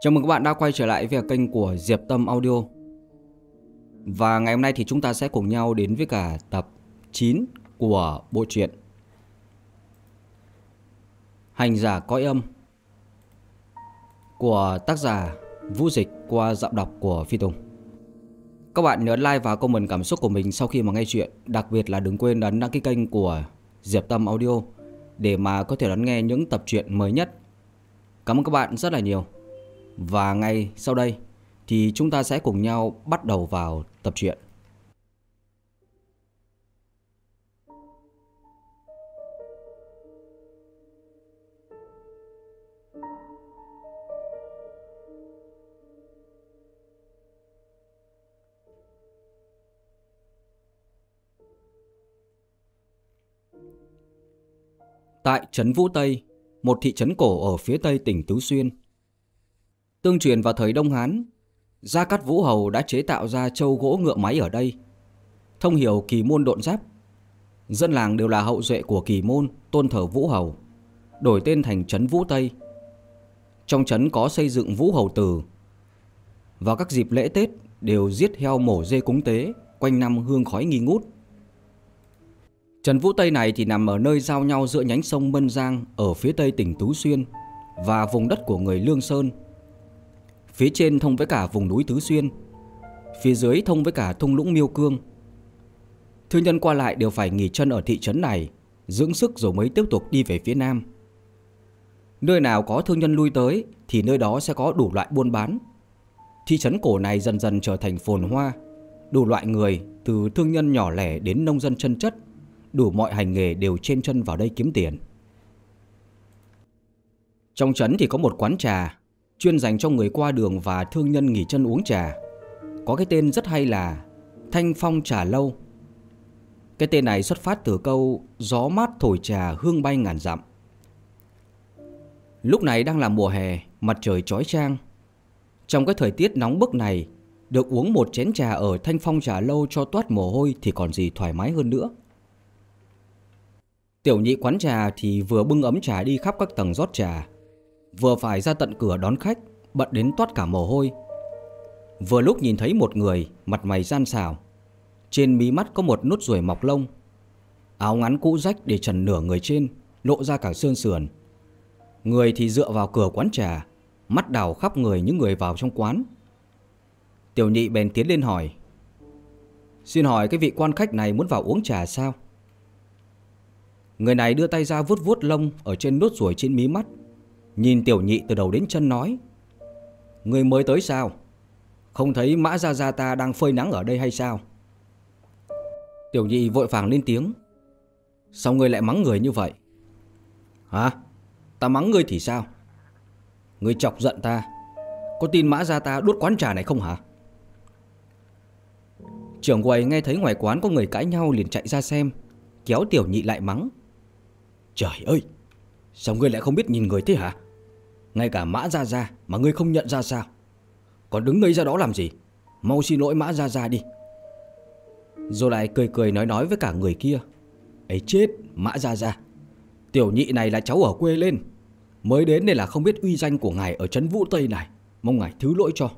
Chào mừng các bạn đã quay trở lại với kênh của Diệp Tâm Audio. Và ngày hôm nay thì chúng ta sẽ cùng nhau đến với cả tập 9 của bộ truyện Hành giả cõi âm Của tác giả Vũ Dịch qua giọng đọc của Phi Tùng. Các bạn nhớ like và comment cảm xúc của mình sau khi mà nghe chuyện, Đặc biệt là đừng quên ấn đăng ký kênh của Diệp Tâm Audio Để mà có thể đón nghe những tập truyện mới nhất. Cảm ơn các bạn rất là nhiều và ngay sau đây thì chúng ta sẽ cùng nhau bắt đầu vào tập truyện. Tại trấn Vũ Tây, một thị trấn cổ ở phía tây tỉnh Tứ Xuyên, Tương truyền vào thời Đông Hán, Gia Cát Vũ Hầu đã chế tạo ra châu gỗ ngựa máy ở đây. Thông hiểu kỳ môn độn giáp. Dân làng đều là hậu duệ của kỳ môn, tôn thờ Vũ Hầu, đổi tên thành Trấn Vũ Tây. Trong trấn có xây dựng Vũ Hầu Tử. Vào các dịp lễ Tết đều giết heo mổ dê cúng tế, quanh năm hương khói nghi ngút. Trấn Vũ Tây này thì nằm ở nơi giao nhau giữa nhánh sông Mân Giang ở phía tây tỉnh Tú Xuyên và vùng đất của người Lương Sơn Phía trên thông với cả vùng núi Tứ Xuyên. Phía dưới thông với cả thung lũng Miêu Cương. Thương nhân qua lại đều phải nghỉ chân ở thị trấn này, Dưỡng sức rồi mới tiếp tục đi về phía nam. Nơi nào có thương nhân lui tới Thì nơi đó sẽ có đủ loại buôn bán. Thị trấn cổ này dần dần trở thành phồn hoa, Đủ loại người, Từ thương nhân nhỏ lẻ đến nông dân chân chất, Đủ mọi hành nghề đều trên chân vào đây kiếm tiền. Trong trấn thì có một quán trà chuyên dành cho người qua đường và thương nhân nghỉ chân uống trà. Có cái tên rất hay là Thanh Phong Trà Lâu. Cái tên này xuất phát từ câu gió mát thổi trà hương bay ngàn dặm. Lúc này đang là mùa hè, mặt trời chói chang. Trong cái thời tiết nóng bức này, được uống một chén trà ở Thanh Phong Trà Lâu cho toát mồ hôi thì còn gì thoải mái hơn nữa. Tiểu nhị quán trà thì vừa bưng ấm trà đi khắp các tầng rót trà, Vừa phải ra tận cửa đón khách, Bận đến toát cả mồ hôi. Vừa lúc nhìn thấy một người, Mặt mày gian xảo, Trên mí mắt có một nốt ruồi mọc lông, Áo ngắn cũ rách để trần nửa người trên, Lộ ra cả xương sườn. Người thì dựa vào cửa quán trà, Mắt đảo khắp người những người vào trong quán. Tiểu nhị bèn tiến lên hỏi, Xin hỏi cái vị quan khách này muốn vào uống trà sao? Người này đưa tay ra vuốt vuốt lông Ở trên nốt ruồi trên mí mắt. Nhìn tiểu nhị từ đầu đến chân nói, Người mới tới sao? Không thấy mã gia gia ta đang phơi nắng ở đây hay sao? Tiểu nhị vội vàng lên tiếng, Sao người lại mắng người như vậy? Hả? Ta mắng ngươi thì sao? Ngươi chọc giận ta, Có tin mã gia ta đốt quán trà này không hả? Trưởng quầy nghe thấy ngoài quán có người cãi nhau liền chạy ra xem, Kéo tiểu nhị lại mắng, Trời ơi! Sao ngươi lại không biết nhìn người thế hả? Ngay cả Mã Gia Gia mà ngươi không nhận ra sao? Còn đứng ngây ra đó làm gì? Mau xin lỗi Mã Gia Gia đi. Rồi lại cười cười nói nói với cả người kia. Ấy chết, Mã Gia Gia. Tiểu nhị này là cháu ở quê lên. Mới đến nên là không biết uy danh của ngài ở trấn Vũ Tây này. Mong ngài thứ lỗi cho.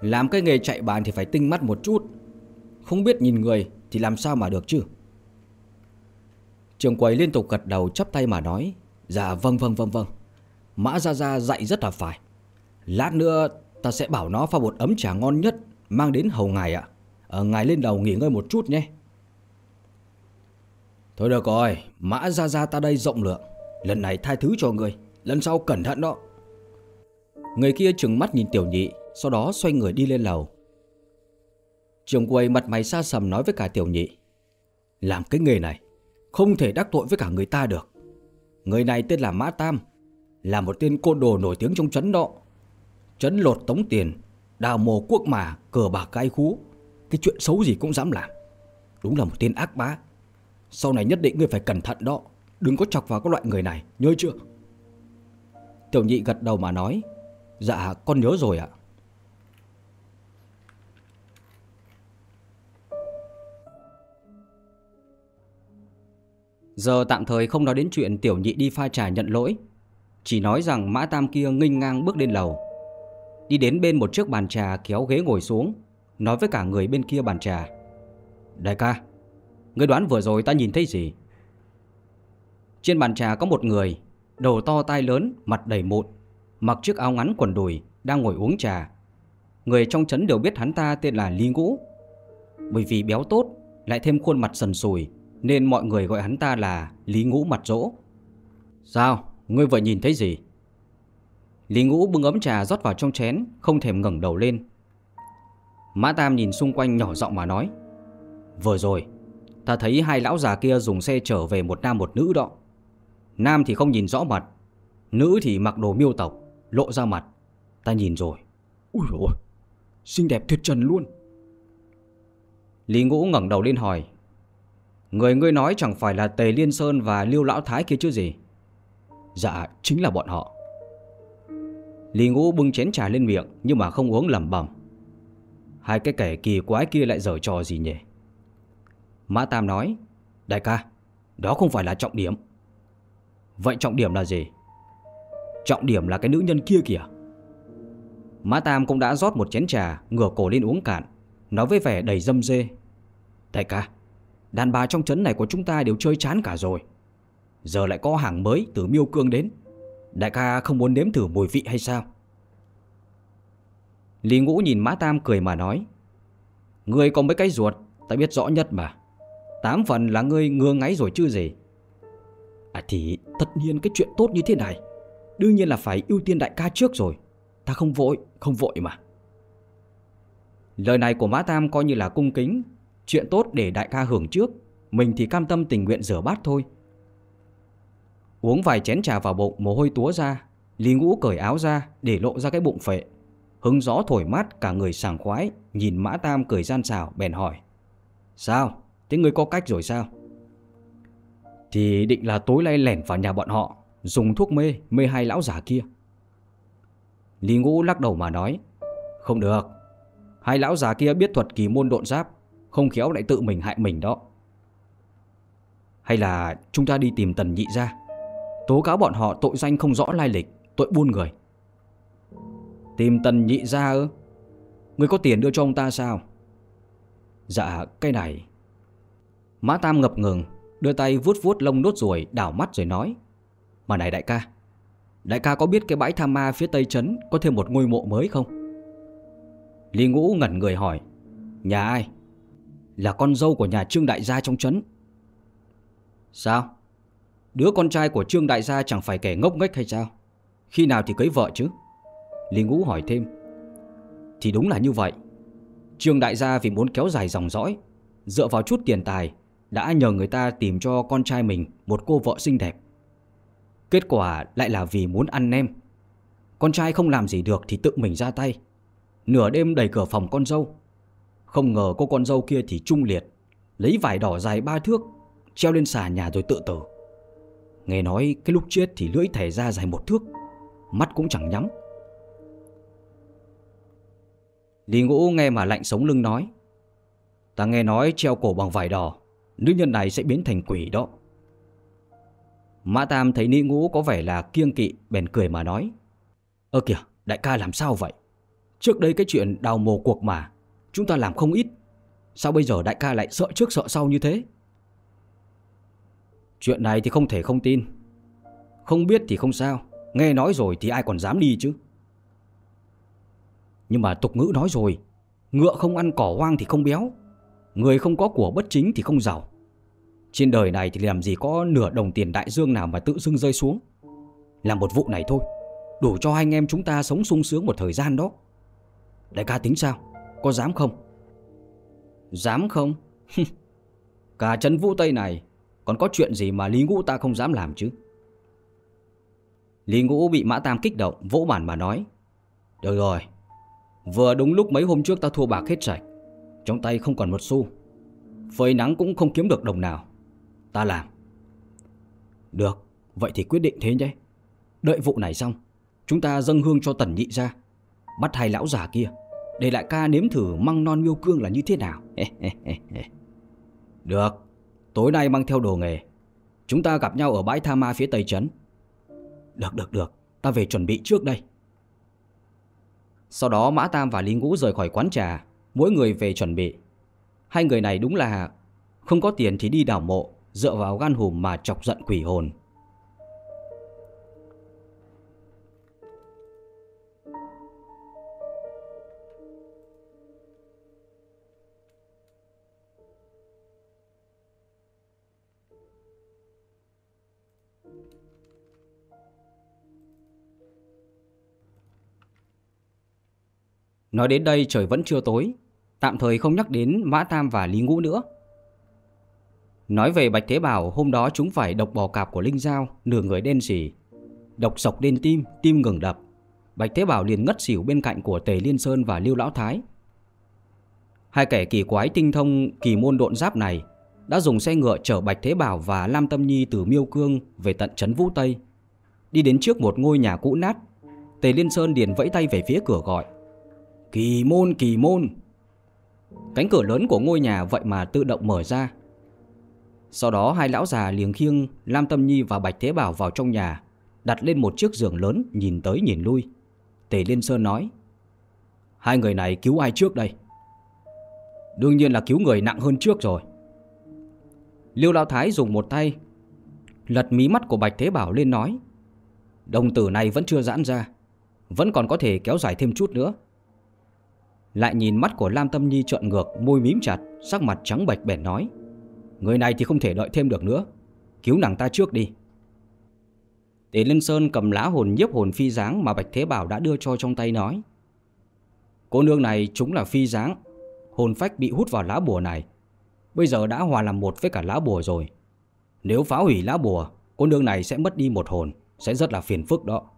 Làm cái nghề chạy bàn thì phải tinh mắt một chút. Không biết nhìn người thì làm sao mà được chứ? Trường quầy liên tục gật đầu chắp tay mà nói Dạ vâng vâng vâng vâng. Mã Gia Gia dạy rất là phải. Lát nữa ta sẽ bảo nó pha bột ấm trà ngon nhất Mang đến hầu ngài ạ. À. Ngài lên đầu nghỉ ngơi một chút nhé. Thôi được rồi, Mã Gia Gia ta đây rộng lượng. Lần này tha thứ cho người Lần sau cẩn thận đó. Người kia trừng mắt nhìn tiểu nhị, Sau đó xoay người đi lên lầu. Trường quầy mặt mày xa sầm nói với cả tiểu nhị, Làm cái nghề này không thể đắc tội với cả người ta được. Người này tên là Mã Tam, Là một tên côn đồ nổi tiếng trong trấn đó. Trấn lột tống tiền, Đào mồ quốc mà, Cờ bạc cái khú. Cái chuyện xấu gì cũng dám làm. Đúng là một tên ác bá. Sau này nhất định ngươi phải cẩn thận đó. Đừng có chọc vào các loại người này, Nhớ chưa? Tiểu nhị gật đầu mà nói Dạ con nhớ rồi ạ. Giờ tạm thời không nói đến chuyện tiểu nhị đi pha trà nhận lỗi. Chỉ nói rằng Mã Tam kia nghênh ngang bước lên lầu. Đi đến bên một chiếc bàn trà kéo ghế ngồi xuống, Nói với cả người bên kia bàn trà. Đại ca Ngươi đoán vừa rồi ta nhìn thấy gì? Trên bàn trà có một người, Đầu to tai lớn, Mặt đầy mụn, Mặc chiếc áo ngắn quần đùi, Đang ngồi uống trà. Người trong trấn đều biết hắn ta tên là Lý Ngũ. Bởi vì béo tốt, Lại thêm khuôn mặt sần sùi nên mọi người gọi hắn ta là Lý Ngũ mặt rỗ. Sao? Ngươi vừa nhìn thấy gì? Lý Ngũ bưng ấm trà rót vào trong chén Không thèm ngẩng đầu lên. Mã Tam nhìn xung quanh nhỏ giọng mà nói Vừa rồi Ta thấy hai lão già kia dùng xe trở về một nam một nữ đó. Nam thì không nhìn rõ mặt Nữ thì mặc đồ miêu tộc Lộ ra mặt. Ta nhìn rồi. Ui ôi Xinh đẹp tuyệt trần luôn. Lý Ngũ ngẩng đầu lên hỏi Người ngươi nói chẳng phải là Tề Liên Sơn và Liêu Lão Thái kia chứ gì? Dạ chính là bọn họ. Lý Ngũ bưng chén trà lên miệng, Nhưng mà không uống lẩm bẩm. Hai cái kẻ kỳ quái kia lại giở trò gì nhỉ? Mã Tam nói, Đại ca, Đó không phải là trọng điểm. Vậy trọng điểm là gì? Trọng điểm là cái nữ nhân kia kìa. Mã Tam cũng đã rót một chén trà, Ngửa cổ lên uống cạn, Nói với vẻ đầy dâm dê, Đại ca Đàn bà trong trấn này của chúng ta đều chơi chán cả rồi. Giờ lại có hàng mới từ miêu cương đến. Đại ca không muốn nếm thử mùi vị hay sao? Lý Ngũ nhìn Mã Tam cười mà nói Ngươi có mấy cái ruột Ta biết rõ nhất mà. Tám phần là ngươi ngưa ngáy rồi chứ gì? À thì tất nhiên cái chuyện tốt như thế này Đương nhiên là phải ưu tiên đại ca trước rồi. Ta không vội, không vội mà. Lời này của Mã Tam coi như là cung kính. Chuyện tốt để đại ca hưởng trước Mình thì cam tâm tình nguyện rửa bát thôi Uống vài chén trà vào bụng mồ hôi túa ra Lý ngũ cởi áo ra để lộ ra cái bụng phệ Hứng gió thổi mát cả người sảng khoái Nhìn Mã Tam cười gian xảo bèn hỏi Sao? Thế ngươi có cách rồi sao? Thì định là tối nay lẻn vào nhà bọn họ Dùng thuốc mê, mê hai lão giả kia Lý Ngũ lắc đầu mà nói Không được Hai lão già kia biết thuật kỳ môn độn giáp không khéo lại tự mình hại mình đó. Hay là chúng ta đi tìm tần nhị ra. Tố cáo bọn họ tội danh không rõ lai lịch, Tội buôn người. Tìm tần nhị ra ư? Người có tiền đưa cho ông ta sao? Dạ cái này. Mã Tam ngập ngừng, Đưa tay vuốt vuốt lông nốt ruồi, Đảo mắt rồi nói. Mà này đại ca Đại ca có biết cái bãi tham ma phía tây trấn Có thêm một ngôi mộ mới không? Lý Ngũ ngẩn người hỏi. Nhà ai? Là con dâu của nhà Trương Đại gia trong trấn. Sao? Đứa con trai của Trương Đại gia chẳng phải kẻ ngốc nghếch hay sao? Khi nào thì cưới vợ chứ? Lý Ngũ hỏi thêm. Thì đúng là như vậy. Trương Đại gia vì muốn kéo dài dòng dõi, Dựa vào chút tiền tài, Đã nhờ người ta tìm cho con trai mình Một cô vợ xinh đẹp. Kết quả lại là vì muốn ăn nem. Con trai không làm gì được thì tự mình ra tay. Nửa đêm đẩy cửa phòng con dâu không ngờ cô con dâu kia thì trung liệt, Lấy vải đỏ dài ba thước, Treo lên xà nhà rồi tự tử. Nghe nói cái lúc chết thì lưỡi thẻ ra dài một thước, Mắt cũng chẳng nhắm. Lý Ngũ nghe mà lạnh sống lưng nói, Ta nghe nói treo cổ bằng vải đỏ, Nữ nhân này sẽ biến thành quỷ đó. Mã Tam thấy Lý Ngũ có vẻ là kiêng kỵ, Bèn cười mà nói, Ơ kìa, đại ca làm sao vậy? Trước đây cái chuyện đào mồ cuộc mà Chúng ta làm không ít. Sao bây giờ đại ca lại sợ trước sợ sau như thế? Chuyện này thì không thể không tin. Không biết thì không sao. Nghe nói rồi thì ai còn dám đi chứ? Nhưng mà tục ngữ nói rồi, Ngựa không ăn cỏ hoang thì không béo, Người không có của bất chính thì không giàu. Trên đời này thì làm gì có nửa đồng tiền đại dương nào mà tự dưng rơi xuống. Làm một vụ này thôi, Đủ cho anh em chúng ta sống sung sướng một thời gian đó. Đại ca tính sao? Có dám không? Dám không? Cả chân vũ Tây này, Còn có chuyện gì mà Lý Ngũ ta không dám làm chứ? Lý Ngũ bị Mã Tam kích động, Vỗ bản mà nói, Được rồi, Vừa đúng lúc mấy hôm trước ta thua bạc hết sạch, Trong tay không còn một xu, Phơi nắng cũng không kiếm được đồng nào, Ta làm. Được, Vậy thì quyết định thế nhé. Đợi vụ này xong, Chúng ta dâng hương cho tần nhị ra, Bắt hai lão già kia. Để lại ca nếm thử măng non miêu cương là như thế nào Được Tối nay mang theo đồ nghề Chúng ta gặp nhau ở bãi tha ma phía tây trấn Được, được, được, ta về chuẩn bị trước đây. Sau đó Mã Tam và Lý Ngũ rời khỏi quán trà, mỗi người về chuẩn bị. Hai người này đúng là không có tiền thì đi đảo mộ, dựa vào gan hùm mà chọc giận quỷ hồn. Nói đến đây trời vẫn chưa tối, tạm thời không nhắc đến Mã Tam và Lý Ngũ nữa. Nói về Bạch Thế Bảo, hôm đó chúng phải độc bò cạp của Linh Giao, nửa người đen xỉ. Độc sọc lên tim, tim ngừng đập. Bạch Thế Bảo liền ngất xỉu bên cạnh của Tề Liên Sơn và Lưu Lão Thái. Hai kẻ kỳ quái tinh thông kỳ môn độn giáp này đã dùng xe ngựa chở Bạch Thế Bảo và Lam Tâm Nhi từ Miêu Cương về tận trấn Vũ Tây. Đi đến trước một ngôi nhà cũ nát, Tề Liên Sơn liền vẫy tay về phía cửa gọi. Kỳ môn, kỳ môn! Cánh cửa lớn của ngôi nhà vậy mà tự động mở ra. Sau đó hai lão già liền khiêng Lam Tâm Nhi và Bạch Thế Bảo vào trong nhà, đặt lên một chiếc giường lớn nhìn tới nhìn lui. Tề Liên Sơn nói, hai người này cứu ai trước đây? Đương nhiên là cứu người nặng hơn trước rồi. Liêu Lão Thái dùng một tay lật mí mắt của Bạch Thế Bảo lên nói, đồng tử này vẫn chưa giãn ra, vẫn còn có thể kéo dài thêm chút nữa. Lại nhìn mắt của Lam Tâm Nhi trợn ngược, Môi mím chặt, Sắc mặt trắng bệch bèn nói, Người này thì không thể đợi thêm được nữa. Cứu nàng ta trước đi. Tề Linh Sơn cầm lá hồn nhiếp hồn phi dáng Mà Bạch Thế Bảo đã đưa cho trong tay nói, Cô nương này chúng là phi dáng Hồn phách bị hút vào lá bùa này. Bây giờ đã hòa làm một với cả lá bùa rồi. Nếu phá hủy lá bùa, Cô nương này sẽ mất đi một hồn, Sẽ rất là phiền phức đó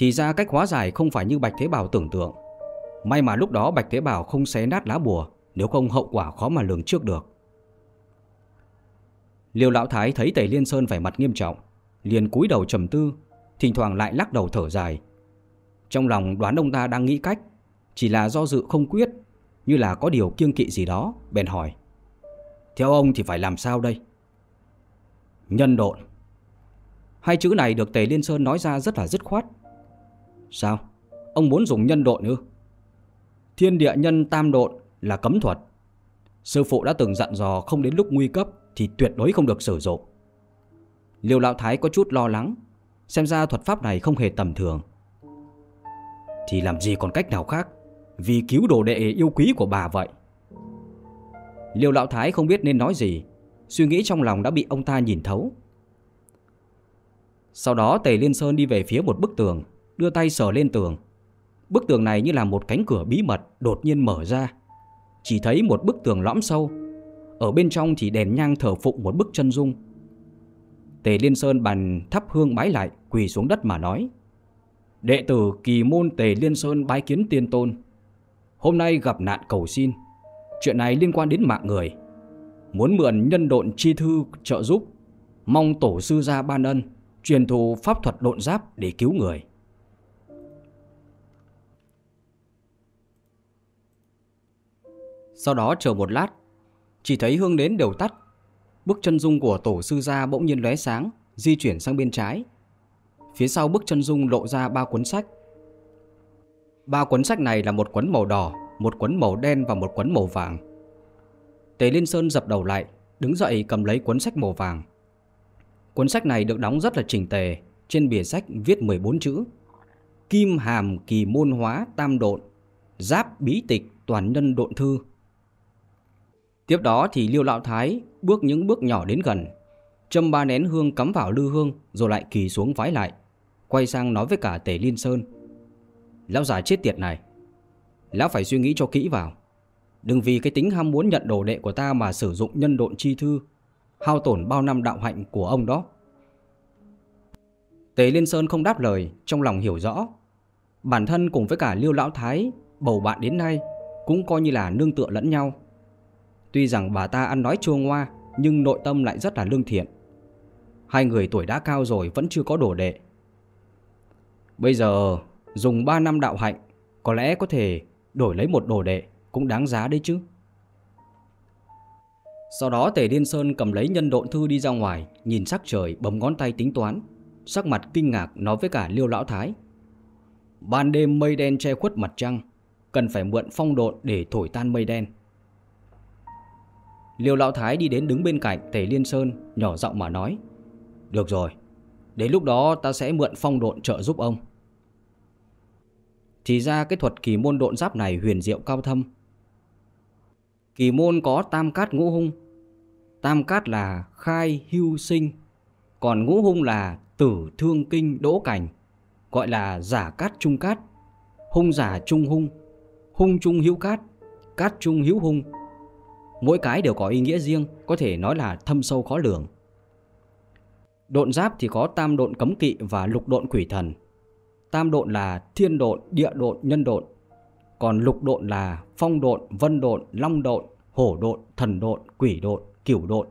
thì ra cách hóa giải không phải như Bạch Thế Bảo tưởng tượng. May mà lúc đó Bạch Thế Bảo không xé nát lá bùa, nếu không hậu quả khó mà lường trước được. Liêu Lão Thái thấy Tề Liên Sơn vẻ mặt nghiêm trọng, liền cúi đầu trầm tư, thỉnh thoảng lại lắc đầu thở dài. Trong lòng đoán ông ta đang nghĩ cách, chỉ là do dự không quyết, như là có điều kiêng kỵ gì đó, bèn hỏi. Theo ông thì phải làm sao đây? Nhân độn. Hai chữ này được Tề Liên Sơn nói ra rất là dứt khoát, Sao? Ông muốn dùng nhân độn ư? Thiên địa nhân tam độn là cấm thuật. Sư phụ đã từng dặn dò không đến lúc nguy cấp thì tuyệt đối không được sử dụng. Liêu Lão Thái có chút lo lắng, xem ra thuật pháp này không hề tầm thường. Thì làm gì còn cách nào khác, vì cứu đồ đệ yêu quý của bà vậy. Liêu Lão Thái không biết nên nói gì, suy nghĩ trong lòng đã bị ông ta nhìn thấu. Sau đó Tề Liên Sơn đi về phía một bức tường, đưa tay sờ lên tường. Bức tường này như là một cánh cửa bí mật đột nhiên mở ra. Chỉ thấy một bức tường lõm sâu. Ở bên trong thì đèn nhang thờ phụng một bức chân dung. Tề Liên Sơn bàn thắp hương bái lại, quỳ xuống đất mà nói. Đệ tử kỳ môn Tề Liên Sơn bái kiến tiên tôn. Hôm nay gặp nạn cầu xin. Chuyện này liên quan đến mạng người. Muốn mượn nhân độn chi thư trợ giúp. Mong tổ sư ra ban ân, truyền thụ pháp thuật độn giáp để cứu người. Sau đó chờ một lát, chỉ thấy hương đến đều tắt. Bức chân dung của tổ sư gia bỗng nhiên lóe sáng, di chuyển sang bên trái. Phía sau bức chân dung lộ ra ba cuốn sách. Ba cuốn sách này là một cuốn màu đỏ, một cuốn màu đen và một cuốn màu vàng. Tề Liên Sơn dập đầu lại, đứng dậy cầm lấy cuốn sách màu vàng. Cuốn sách này được đóng rất là chỉnh tề, trên bìa sách viết 14 chữ. Kim hàm kỳ môn hóa tam độn, giáp bí tịch toàn nhân độn thư. Tiếp đó thì Liêu Lão Thái bước những bước nhỏ đến gần, châm ba nén hương cắm vào lư hương rồi lại kỳ xuống vái lại, quay sang nói với cả Tề Liên Sơn. Lão già chết tiệt này, lão phải suy nghĩ cho kỹ vào. Đừng vì cái tính ham muốn nhận đồ đệ của ta mà sử dụng nhân độn chi thư, hao tổn bao năm đạo hạnh của ông đó. Tề Liên Sơn không đáp lời, trong lòng hiểu rõ. Bản thân cùng với cả Liêu Lão Thái bầu bạn đến nay cũng coi như là nương tựa lẫn nhau. Tuy rằng bà ta ăn nói chua ngoa Nhưng nội tâm lại rất là lương thiện Hai người tuổi đã cao rồi vẫn chưa có đồ đệ Bây giờ dùng 3 năm đạo hạnh Có lẽ có thể đổi lấy một đồ đệ Cũng đáng giá đấy chứ Sau đó Tề Điên Sơn cầm lấy nhân độn thư đi ra ngoài, nhìn sắc trời bấm ngón tay tính toán, sắc mặt kinh ngạc nói với cả Liêu Lão Thái. Ban đêm mây đen che khuất mặt trăng, cần phải mượn phong độn để thổi tan mây đen. Liêu Lão Thái đi đến đứng bên cạnh Tề Liên Sơn, nhỏ giọng mà nói. Được rồi, đến lúc đó ta sẽ mượn phong độn trợ giúp ông. Thì ra cái thuật kỳ môn độn giáp này huyền diệu cao thâm. Kỳ môn có tam cát ngũ hung. Tam cát là khai hưu sinh, còn ngũ hung là tử thương kinh đỗ cảnh, gọi là giả cát trung cát, hung giả trung hung, hung trung hữu cát, cát trung hữu hung. Mỗi cái đều có ý nghĩa riêng, có thể nói là thâm sâu khó lường. Độn giáp thì có tam độn cấm kỵ và lục độn quỷ thần. Tam độn là thiên độn, địa độn, nhân độn. Còn lục độn là phong độn, vân độn, long độn, hổ độn, thần độn, quỷ độn, cửu độn.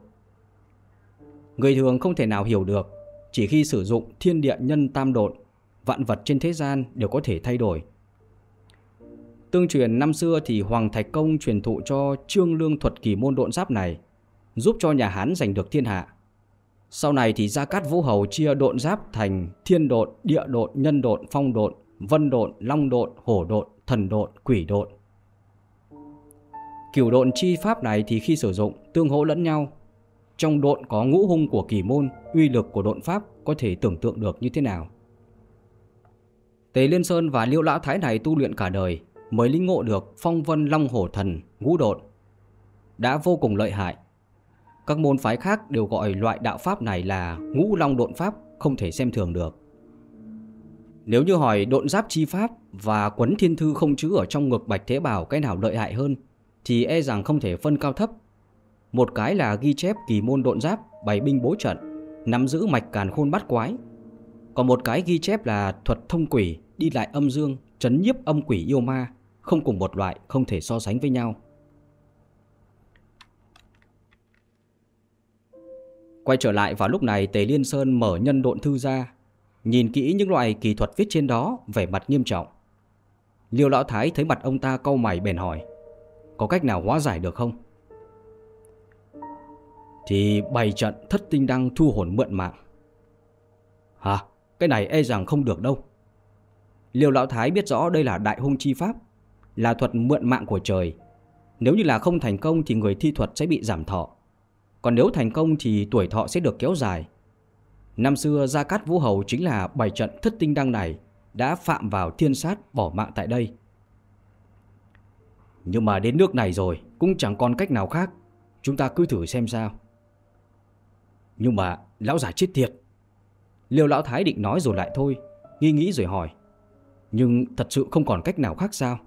Người thường không thể nào hiểu được, chỉ khi sử dụng thiên địa nhân tam độn, vạn vật trên thế gian đều có thể thay đổi. Tương truyền năm xưa thì Hoàng Thạch Công truyền thụ cho Trương Lương thuật kỳ môn độn giáp này, giúp cho nhà Hán giành được thiên hạ. Sau này thì Gia Cát Vũ Hầu chia độn giáp thành thiên độn, địa độn, nhân độn, phong độn, vân độn, long độn, hổ độn, thần độn, quỷ độn. Kiểu độn chi pháp này thì khi sử dụng tương hỗ lẫn nhau. Trong độn có ngũ hung của kỳ môn, uy lực của độn pháp có thể tưởng tượng được như thế nào. Tề Liên Sơn và Liêu Lão Thái này tu luyện cả đời mới lĩnh ngộ được phong vân long hổ thần ngũ độn. Đã vô cùng lợi hại các môn phái khác đều gọi loại đạo pháp này là ngũ long độn pháp, không thể xem thường được. Nếu như hỏi độn giáp chi pháp và quấn thiên thư không chữ ở trong ngực bạch thế bảo cái nào lợi hại hơn, thì e rằng không thể phân cao thấp. Một cái là ghi chép kỳ môn độn giáp, bày binh bố trận, nắm giữ mạch càn khôn bắt quái. Còn một cái ghi chép là thuật thông quỷ, đi lại âm dương, chấn nhiếp âm quỷ yêu ma, không cùng một loại, không thể so sánh với nhau. Quay trở lại vào lúc này Tề Liên Sơn mở nhân độn thư ra Nhìn kỹ những loại kỳ thuật viết trên đó Vẻ mặt nghiêm trọng Liêu Lão Thái thấy mặt ông ta cau mày bèn hỏi Có cách nào hóa giải được không? Thì bày trận thất tinh đăng thu hồn mượn mạng Hả? Cái này e rằng không được đâu Liêu Lão Thái biết rõ đây là đại hung chi pháp là thuật mượn mạng của trời Nếu như là không thành công thì người thi thuật sẽ bị giảm thọ còn nếu thành công thì tuổi thọ sẽ được kéo dài. Năm xưa Gia Cát Vũ Hầu chính là bảy trận thất tinh đăng này đã phạm vào thiên sát bỏ mạng tại đây. Nhưng mà đến nước này rồi cũng chẳng còn cách nào khác. Chúng ta cứ thử xem sao. Nhưng mà lão giả chết tiệt. Liêu lão thái định nói rồi lại thôi, nghi nghĩ rồi hỏi. Nhưng thật sự không còn cách nào khác sao?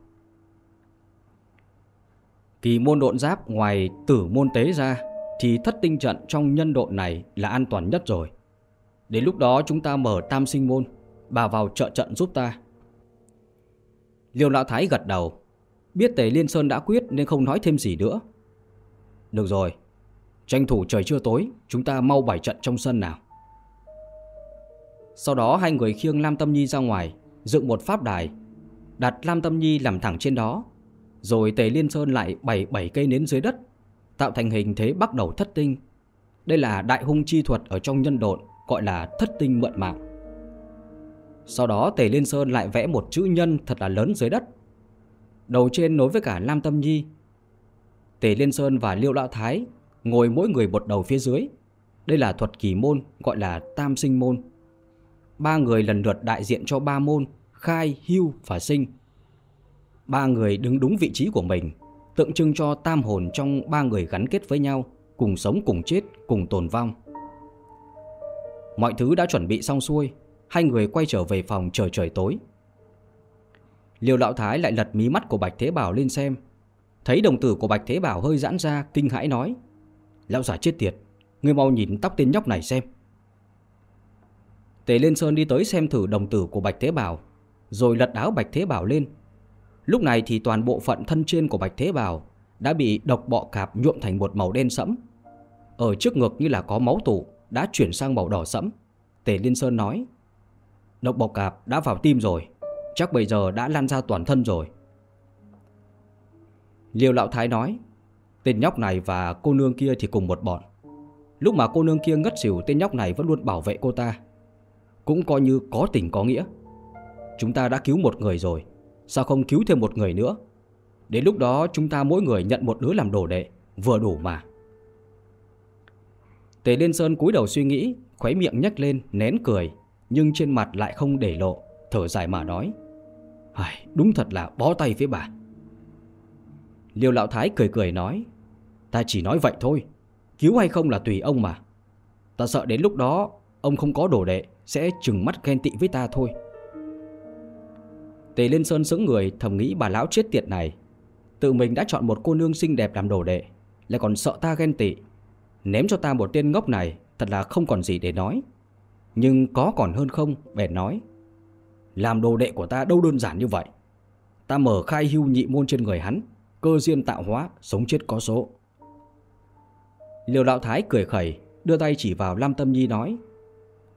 Kỳ môn độn giáp ngoài tử môn tế ra thì thất tinh trận trong nhân độ này là an toàn nhất rồi. Đến lúc đó chúng ta mở tam sinh môn, bà vào trợ trận giúp ta. Liêu Lão Thái gật đầu, biết Tề Liên Sơn đã quyết nên không nói thêm gì nữa. Được rồi, tranh thủ trời chưa tối, chúng ta mau bảy trận trong sân nào. Sau đó hai người khiêng Lam Tâm Nhi ra ngoài, dựng một pháp đài, đặt Lam Tâm Nhi làm thẳng trên đó, rồi Tề Liên Sơn lại bày bảy cây nến dưới đất tạo thành hình thế bắt đầu thất tinh. Đây là đại hung chi thuật ở trong nhân độn, gọi là thất tinh mượn mạng. Sau đó Tề Liên Sơn lại vẽ một chữ nhân thật là lớn dưới đất. Đầu trên nối với cả Lam Tâm Nhi. Tề Liên Sơn và Liêu Lão Thái ngồi mỗi người một đầu phía dưới. Đây là thuật kỳ môn gọi là tam sinh môn. Ba người lần lượt đại diện cho ba môn khai, hưu và sinh. Ba người đứng đúng vị trí của mình tượng trưng cho tam hồn trong ba người gắn kết với nhau, cùng sống cùng chết, cùng tồn vong. Mọi thứ đã chuẩn bị xong xuôi, hai người quay trở về phòng chờ trời tối. Liêu Lão Thái lại lật mí mắt của Bạch Thế Bảo lên xem, thấy đồng tử của Bạch Thế Bảo hơi giãn ra, kinh hãi nói: "Lão giả chết tiệt, ngươi mau nhìn tóc tên nhóc này xem." Tề Liên Sơn đi tới xem thử đồng tử của Bạch Thế Bảo, rồi lật áo Bạch Thế Bảo lên, Lúc này thì toàn bộ phận thân trên của Bạch Thế Bảo đã bị độc bọ cạp nhuộm thành một màu đen sẫm. Ở trước ngực như là có máu tủ đã chuyển sang màu đỏ sẫm. Tề Liên Sơn nói, độc bọ cạp đã vào tim rồi, chắc bây giờ đã lan ra toàn thân rồi. Liêu Lão Thái nói, Tên nhóc này và cô nương kia thì cùng một bọn Lúc mà cô nương kia ngất xỉu Tên nhóc này vẫn luôn bảo vệ cô ta Cũng coi như có tình có nghĩa Chúng ta đã cứu một người rồi Sao không cứu thêm một người nữa? Đến lúc đó chúng ta mỗi người nhận một đứa làm đồ đệ Vừa đủ mà. Tề Liên Sơn cúi đầu suy nghĩ Khóe miệng nhếch lên nén cười Nhưng trên mặt lại không để lộ Thở dài mà nói Ai, Đúng thật là bó tay với bà. Liêu Lão Thái cười cười nói Ta chỉ nói vậy thôi Cứu hay không là tùy ông mà. Ta sợ đến lúc đó Ông không có đồ đệ Sẽ chừng mắt ghen tị với ta thôi. Tề Liên Sơn sững người, thầm nghĩ bà lão chết tiệt này. Tự mình đã chọn một cô nương xinh đẹp làm đồ đệ, Lại còn sợ ta ghen tị. Ném cho ta một tên ngốc này, Thật là không còn gì để nói. Nhưng có còn hơn không, Bèn nói. Làm đồ đệ của ta đâu đơn giản như vậy. Ta mở khai hưu nhị môn trên người hắn, Cơ duyên tạo hóa, Sống chết có số. Liều đạo thái cười khẩy, Đưa tay chỉ vào Lam Tâm Nhi nói.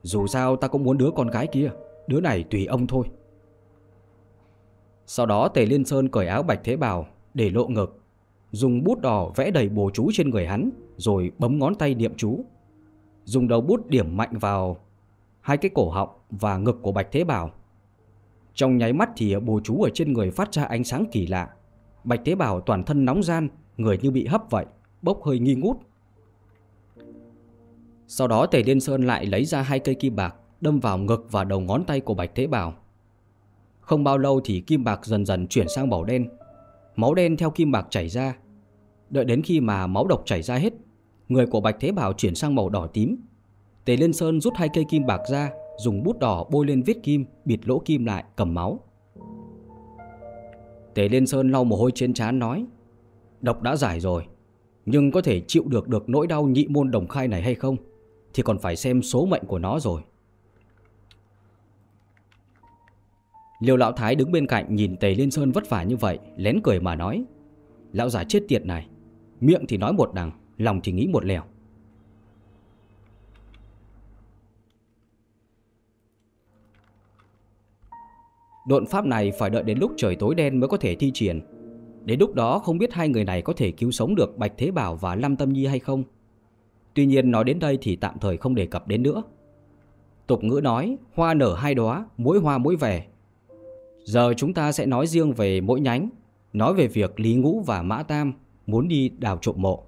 Dù sao ta cũng muốn đứa con gái kia, Đứa này tùy ông thôi. Sau đó Tề Liên Sơn cởi áo bạch thế bào Để lộ ngực, Dùng bút đỏ vẽ đầy bồ chú trên người hắn Rồi bấm ngón tay niệm chú. Dùng đầu bút điểm mạnh vào Hai cái cổ họng và ngực của bạch thế bào. Trong nháy mắt thì bồ chú ở trên người phát ra ánh sáng kỳ lạ. Bạch tế bào toàn thân nóng gian, Người như bị hấp vậy, Bốc hơi nghi ngút. Sau đó Tề Liên Sơn lại lấy ra hai cây kim bạc Đâm vào ngực và đầu ngón tay của Bạch Tế Bào. Không bao lâu thì kim bạc dần dần chuyển sang màu đen. Máu đen theo kim bạc chảy ra. Đợi đến khi mà máu độc chảy ra hết, Người của Bạch Thế Bảo chuyển sang màu đỏ tím. Tề Liên Sơn rút hai cây kim bạc ra, Dùng bút đỏ bôi lên vết kim, Bịt lỗ kim lại, cầm máu. Tề Liên Sơn lau mồ hôi trên trán nói, Độc đã giải rồi, Nhưng có thể chịu được được nỗi đau nhị môn đồng khai này hay không? Thì còn phải xem số mệnh của nó rồi. Liêu Lão Thái đứng bên cạnh nhìn Tề Liên Sơn vất vả như vậy, Lén cười mà nói, Lão già chết tiệt này, Miệng thì nói một đằng, Lòng thì nghĩ một lèo. Độn pháp này phải đợi đến lúc trời tối đen mới có thể thi triển. Đến lúc đó không biết hai người này có thể cứu sống được Bạch Thế Bảo và Lâm Tâm Nhi hay không. Tuy nhiên nói đến đây thì tạm thời không đề cập đến nữa. Tục ngữ nói, hoa nở hai đóa, mỗi hoa mỗi vẻ. Giờ chúng ta sẽ nói riêng về mỗi nhánh Nói về việc Lý Ngũ và Mã Tam muốn đi đào trộm mộ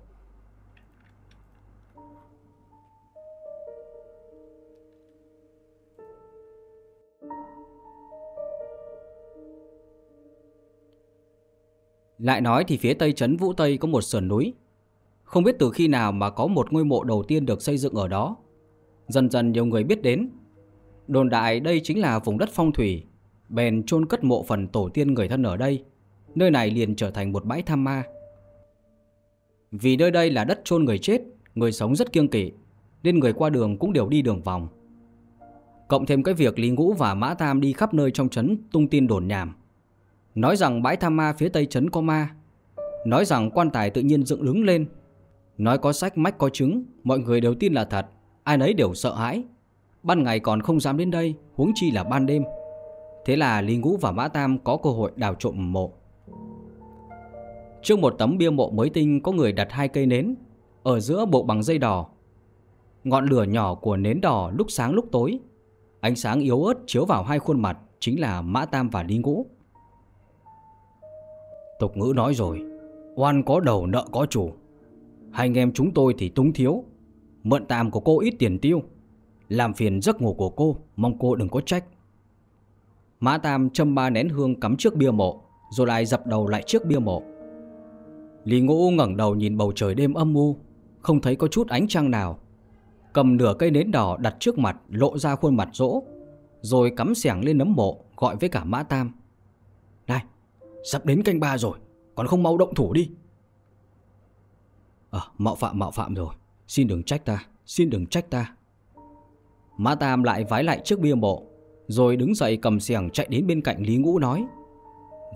Lại nói thì phía tây trấn Vũ Tây có một sườn núi. Không biết từ khi nào mà có một ngôi mộ đầu tiên được xây dựng ở đó. Dần dần nhiều người biết đến. Đồn đại đây chính là vùng đất phong thủy, bèn chôn cất mộ phần tổ tiên người thân ở đây. Nơi này liền trở thành một bãi tham ma. Vì nơi đây là đất chôn người chết, người sống rất kiêng kỵ, nên người qua đường cũng đều đi đường vòng. Cộng thêm cái việc Lý Ngũ và Mã Tam đi khắp nơi trong trấn tung tin đồn nhảm, Nói rằng bãi tham ma phía tây trấn có ma Nói rằng quan tài tự nhiên dựng đứng lên Nói có sách mách có chứng Mọi người đều tin là thật Ai nấy đều sợ hãi Ban ngày còn không dám đến đây Huống chi là ban đêm Thế là Lý Ngũ và Mã Tam có cơ hội đào trộm mộ. Trước một tấm bia mộ mới tinh Có người đặt hai cây nến, Ở giữa bộ bằng dây đỏ. Ngọn lửa nhỏ của nến đỏ lúc sáng lúc tối, Ánh sáng yếu ớt chiếu vào hai khuôn mặt Chính là Mã Tam và Lý Ngũ. Tục ngữ nói rồi, Oan có đầu nợ có chủ. Hai anh em chúng tôi thì túng thiếu, Mượn tạm của cô ít tiền tiêu. Làm phiền giấc ngủ của cô, Mong cô đừng có trách. Mã Tam châm ba nén hương cắm trước bia mộ, Rồi lại dập đầu lại trước bia mộ. Lý Ngũ ngẩng đầu nhìn bầu trời đêm âm u, Không thấy có chút ánh trăng nào. Cầm nửa cây nến đỏ đặt trước mặt, Lộ ra khuôn mặt rỗ, Rồi cắm xẻng lên nấm mộ, Gọi với cả Mã Tam. Này, Sắp đến canh ba rồi, Còn không mau động thủ đi. À mạo phạm mạo phạm rồi, Xin đừng trách ta, Xin đừng trách ta. Mã Tam lại vái lại trước bia mộ rồi đứng dậy cầm xẻng chạy đến bên cạnh Lý Ngũ nói,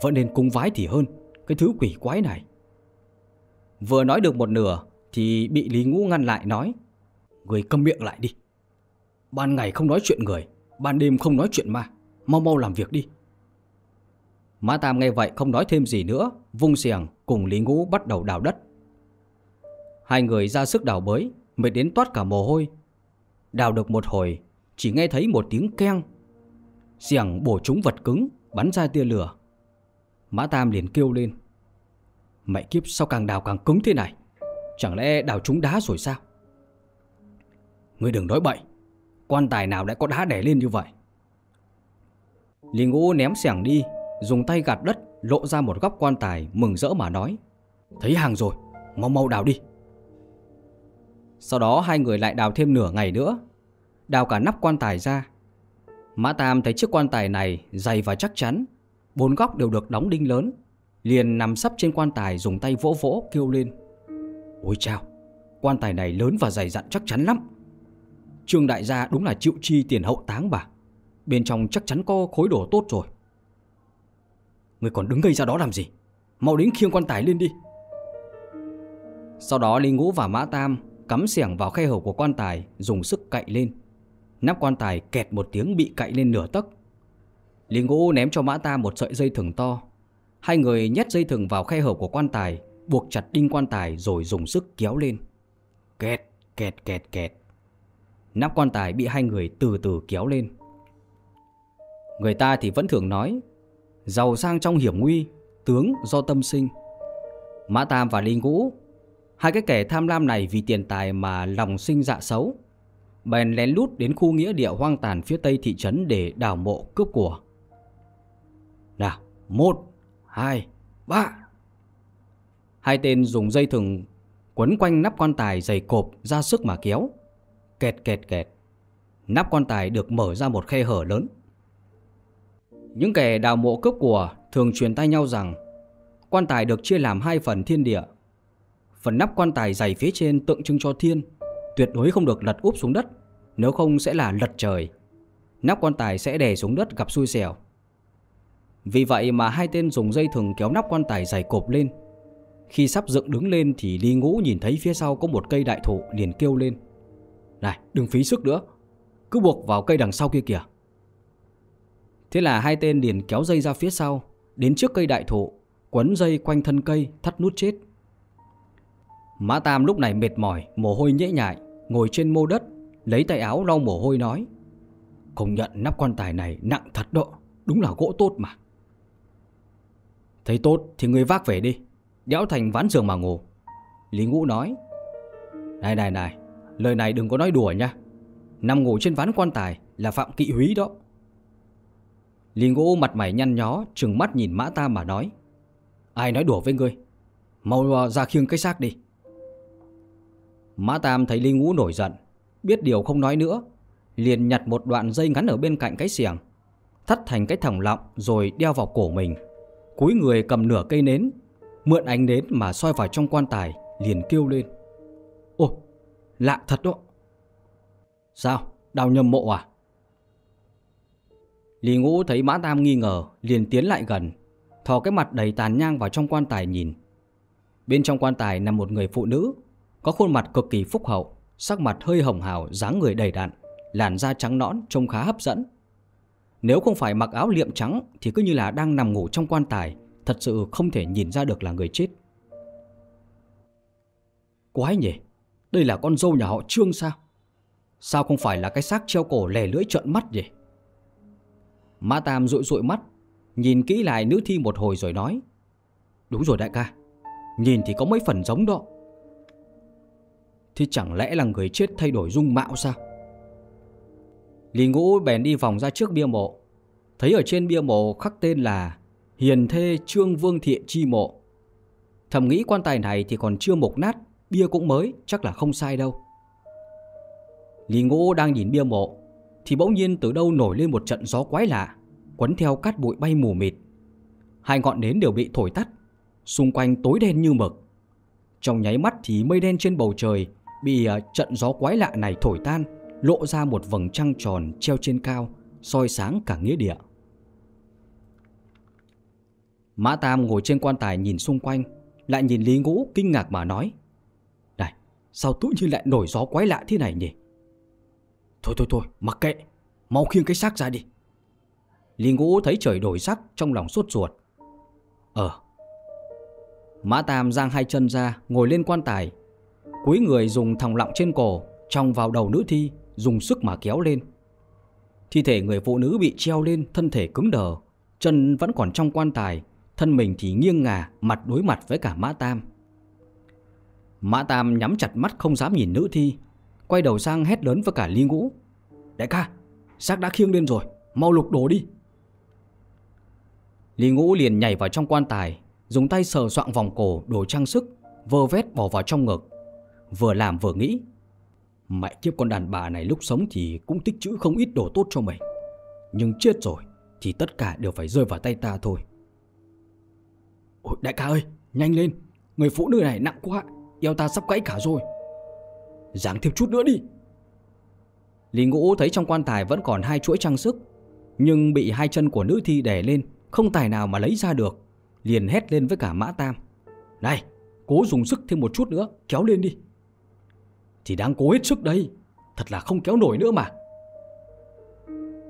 Vẫn nên cung vái thì hơn, Cái thứ quỷ quái này. Vừa nói được một nửa Thì bị Lý Ngũ ngăn lại nói, Người câm miệng lại đi. Ban ngày không nói chuyện người, Ban đêm không nói chuyện ma, Mau mau làm việc đi. Mã Tam nghe vậy không nói thêm gì nữa, Vung xiềng cùng Lý Ngũ bắt đầu đào đất. Hai người ra sức đào bới Mệt đến toát cả mồ hôi. Đào được một hồi, Chỉ nghe thấy một tiếng keng Xiềng bổ trúng vật cứng, Bắn ra tia lửa. Mã Tam liền kêu lên. Mẹ kiếp, sao càng đào càng cứng thế này? Chẳng lẽ đào trúng đá rồi sao? Ngươi đừng nói bậy. Quan tài nào đã có đá đè lên như vậy? Lý ngũ ném xẻng đi, Dùng tay gạt đất, Lộ ra một góc quan tài, Mừng rỡ mà nói. Thấy hàng rồi, Mau mau đào đi. Sau đó hai người lại đào thêm nửa ngày nữa. Đào cả nắp quan tài ra Mã Tam thấy chiếc quan tài này dày và chắc chắn. Bốn góc đều được đóng đinh lớn. Liền nằm sấp trên quan tài dùng tay vỗ vỗ, kêu lên. Ôi chao, Quan tài này lớn và dày dặn chắc chắn lắm. Trương đại gia đúng là chịu chi tiền hậu táng bà. Bên trong chắc chắn có khối đồ tốt rồi. Người còn đứng gây ra đó làm gì? Mau đến khiêng quan tài lên đi. Sau đó Lý Ngũ và Mã Tam Cắm xẻng vào khe hở của quan tài, Dùng sức cậy lên. Nắp quan tài kẹt một tiếng bị cậy lên nửa tấc. Linh Ngũ ném cho Mã ta một sợi dây thừng to. Hai người nhét dây thừng vào khe hở của quan tài Buộc chặt đinh quan tài rồi dùng sức kéo lên. Kẹt, kẹt, kẹt, kẹt. Nắp quan tài bị hai người từ từ kéo lên. Người ta thì vẫn thường nói Giàu sang trong hiểm nguy Tướng do tâm sinh. Mã Tam và Linh Ngũ Hai cái kẻ tham lam này vì tiền tài mà lòng sinh dạ xấu. Bèn lén lút đến khu nghĩa địa hoang tàn phía tây thị trấn để đào mộ cướp của. Nào, một, hai, ba. Hai tên dùng dây thừng quấn quanh nắp quan tài dày cộp ra sức mà kéo. Kẹt kẹt kẹt. Nắp quan tài được mở ra một khe hở lớn. Những kẻ đào mộ cướp của thường truyền tay nhau rằng Quan tài được chia làm hai phần thiên địa. Phần nắp quan tài dày phía trên tượng trưng cho thiên Tuyệt đối không được lật úp xuống đất, Nếu không sẽ là lật trời. Nắp quan tài sẽ đè xuống đất gặp xui xẻo. Vì vậy mà hai tên dùng dây thừng kéo nắp quan tài dày cộp lên. Khi sắp dựng đứng lên thì Lý Ngũ nhìn thấy phía sau có một cây đại thụ liền kêu lên. Này, đừng phí sức nữa, Cứ buộc vào cây đằng sau kia kìa. Thế là hai tên liền kéo dây ra phía sau, Đến trước cây đại thụ, Quấn dây quanh thân cây, thắt nút chết. Mã Tam lúc này mệt mỏi, Mồ hôi nhễ nhại. Ngồi trên mô đất, Lấy tay áo lau mồ hôi nói, Công nhận nắp quan tài này nặng thật độ Đúng là gỗ tốt mà. Thấy tốt thì người vác về đi Đéo thành ván giường mà ngủ. Lý Ngũ nói, Này này này, Lời này đừng có nói đùa nha. Nằm ngủ trên ván quan tài là phạm kỵ húy đó. Lý Ngũ mặt mày nhăn nhó, Trừng mắt nhìn Mã ta mà nói, Ai nói đùa với ngươi? Mau à, ra khiêng cái xác đi. Mã Tam thấy Lý Ngũ nổi giận, Biết điều không nói nữa, Liền nhặt một đoạn dây ngắn ở bên cạnh cái xiềng, Thắt thành cái thòng lọng Rồi đeo vào cổ mình. Cúi người cầm nửa cây nến, Mượn ánh nến mà soi vào trong quan tài, Liền kêu lên. Ồ lạ thật đó. Sao đào nhầm mộ à? Lý Ngũ thấy Mã Tam nghi ngờ, Liền tiến lại gần, Thò cái mặt đầy tàn nhang vào trong quan tài nhìn. Bên trong quan tài nằm một người phụ nữ có khuôn mặt cực kỳ phúc hậu, Sắc mặt hơi hồng hào, dáng người đầy đặn, Làn da trắng nõn, trông khá hấp dẫn. Nếu không phải mặc áo liệm trắng Thì cứ như là đang nằm ngủ trong quan tài, Thật sự không thể nhìn ra được là người chết. Quái nhỉ, Đây là con dâu nhà họ Trương sao? Sao không phải là cái xác treo cổ lè lưỡi trợn mắt nhỉ? Mã Tam rụi rụi mắt, Nhìn kỹ lại nữ thi một hồi rồi nói, Đúng rồi đại ca, Nhìn thì có mấy phần giống đó. Thì chẳng lẽ là người chết thay đổi dung mạo sao? Lý Ngũ bèn đi vòng ra trước bia mộ. Thấy ở trên bia mộ khắc tên là Hiền Thê Trương Vương Thiện Chi Mộ. Thầm nghĩ quan tài này thì còn chưa mục nát, Bia cũng mới, chắc là không sai đâu. Lý Ngũ đang nhìn bia mộ, Thì bỗng nhiên từ đâu nổi lên một trận gió quái lạ, Quấn theo cát bụi bay mù mịt. Hai ngọn nến đều bị thổi tắt, Xung quanh tối đen như mực. Trong nháy mắt thì mây đen trên bầu trời Bị ờ, trận gió quái lạ này thổi tan, Lộ ra một vầng trăng tròn treo trên cao, soi sáng cả nghĩa địa. Mã Tam ngồi trên quan tài nhìn xung quanh, Lại nhìn Lý Ngũ kinh ngạc mà nói, Này, sao tự nhiên lại nổi gió quái lạ thế này nhỉ? Thôi thôi thôi, mặc kệ, Mau khiêng cái xác ra đi. Lý Ngũ thấy trời đổi sắc trong lòng sốt ruột. Ờ. Mã Tam giang hai chân ra, ngồi lên quan tài cuối người dùng thòng lọng trên cổ, Trong vào đầu nữ thi, Dùng sức mà kéo lên. Thi thể người phụ nữ bị treo lên, Thân thể cứng đờ, Chân vẫn còn trong quan tài, Thân mình thì nghiêng ngả, Mặt đối mặt với cả Mã Tam. Mã Tam nhắm chặt mắt không dám nhìn nữ thi, Quay đầu sang hét lớn với cả Ly Ngũ. Đại ca, Xác đã khiêng lên rồi, Mau lục đồ đi. Lý Ngũ liền nhảy vào trong quan tài, Dùng tay sờ soạn vòng cổ, đồ trang sức, Vơ vét bỏ vào trong ngực. Vừa làm vừa nghĩ. Mẹ kiếp con đàn bà này lúc sống thì cũng tích chữ không ít đồ tốt cho mình. Nhưng chết rồi Thì tất cả đều phải rơi vào tay ta thôi. Ôi, đại ca ơi, Nhanh lên. Người phụ nữ này nặng quá, Eo ta sắp gãy cả rồi. Giáng thêm chút nữa đi. Lý Ngũ thấy trong quan tài vẫn còn hai chuỗi trang sức, Nhưng bị hai chân của nữ thi đè lên, Không tài nào mà lấy ra được, Liền hét lên với cả Mã Tam. Này, cố dùng sức thêm một chút nữa, Kéo lên đi. Thì đang cố hết sức đây. Thật là không kéo nổi nữa mà.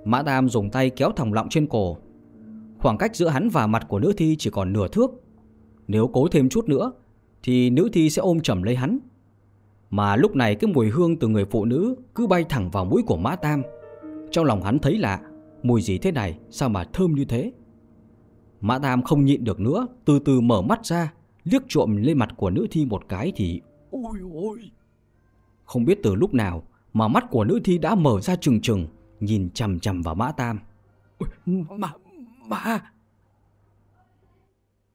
Mã Tam dùng tay kéo thòng lọng trên cổ. Khoảng cách giữa hắn và mặt của nữ thi chỉ còn nửa thước. Nếu cố thêm chút nữa, Thì nữ thi sẽ ôm chầm lấy hắn. Mà lúc này cái mùi hương từ người phụ nữ Cứ bay thẳng vào mũi của Mã Tam. Trong lòng hắn thấy lạ, Mùi gì thế này, sao mà thơm như thế? Mã Tam không nhịn được nữa, Từ từ mở mắt ra, Liếc trộm lên mặt của nữ thi một cái thì, Ôi ôi không biết từ lúc nào Mà mắt của nữ thi đã mở ra trừng trừng Nhìn chầm chầm vào Mã Tam Mà Mà